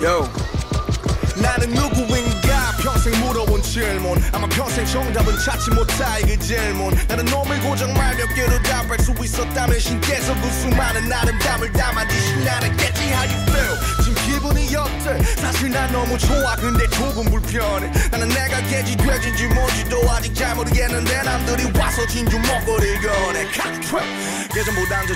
Yo. 나는 누구인가 평생 물어본 질문 아마 평생 정답은 찾지 못할 그 질문 나는 놈을 고정 말 몇 개로 답할 수 있었다면 신께서 그 수많은 아름다움을 담아 주신 나는 겠지. How you feel 난 너무 좋아. 근데 조금 불편해. 나는 내가 개지 돼지인지 뭔지도 아직 잘 모르겠는데 남들이 와서 진주 먹거리를 꺼내 칵트랙 예전보단 더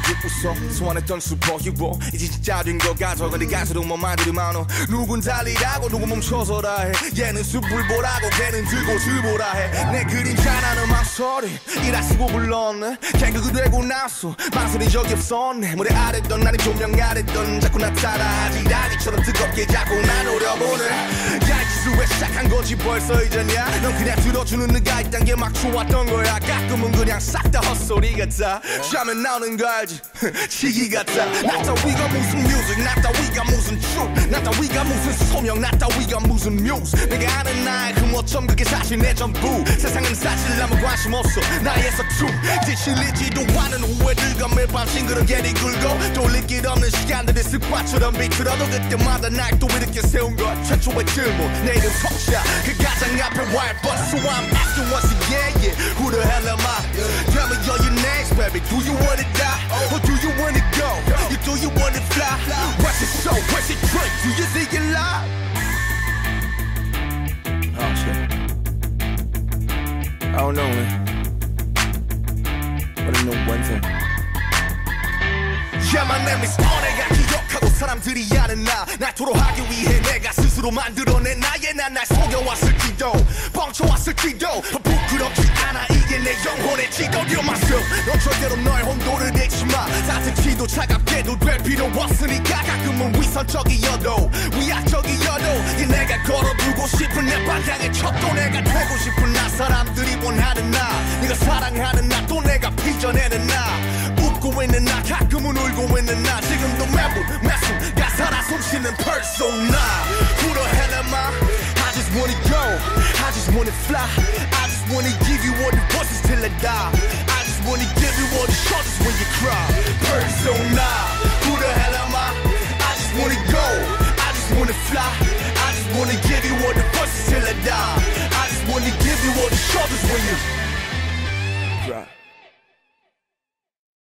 웃어. 소환했던 슈퍼히로. 이제 진짜 된것 같아 근데 가수로 뭐 말들이 많어. 누군 달리라고 누군 멈춰서라 해. 얘는 숲을 보라고 걔는 들고 들보라 해내 그림자 나는 망설이 이라 쓰고 불렀네. 갱극이 되고 나서 망설인 적이 없었네. 무대 아래던 나는 조명 아래던 자꾸 나타나 하지 라니처럼 뜨겁게 자꾸 나노 your booty. 한 거지 벌써 이제냐? 넌 그냥 들어주는 네가 있단 게 막 좋았던 거야. 가끔은 그냥 싹 다 헛소리 같아. 샤면 나오는 거 알지? 시기 같아. 나 따위가 무슨 뮤직 나 따위가 무슨 truth 나 따위가 무슨 소명 나 따위가 무슨 뮤즈 내가 아는 나의 흠어점 그게 사실 내 전부. 세상은 사실 아무 관심 없어. 나의 서춤 지실리지도 않은 후회들과 매일 밤 싱그럽게 뒤굴고 돌릴 길 없는 시간들이 습관처럼 비틀어도 그때마다 날 또 이렇게 세운 것 최초의 질문. 내 이름 성 샤 그 가장 앞에 와일 but so I'm asking once again yeah who the hell am I tell me all your names baby do you wanna die or do you wanna go you do you wanna fly what's it show what's it drink do you see it live oh shit I don't know man but I know one thing Name is on 내가 기억하고 사람들이 아는 나. 날토록 하기 위해 내가 스스로 만들어낸 나의 난날 속여왔을지도 뻥쳐왔을지도. 부끄럽지 않아. 이게 내 영혼의 지도 You're myself 넌 절대로 너의 혼돈을 내지 마. 따뜻히도 차갑게도 될 필요 없으니까 가끔은 위선적이어도 위약적이어도 이 내가 걸어두고 싶은 내 방향의 척도 내가 되고 싶은 나. 사람들이 원하는 나. 네가 사랑하는 나. 또 내가 빚어내는 나 나 지금도 매부 매수 가사라 숨쉬는 persona. Who the hell am I? I just wanna go. I just wanna fly. I just wanna give you all the voices till I die. I just wanna give you all the shoulders when you cry. Persona. Who the hell am I? I just wanna go. I just wanna fly. I just wanna give you all the voices till I die. I just wanna give you all the shoulders when you cry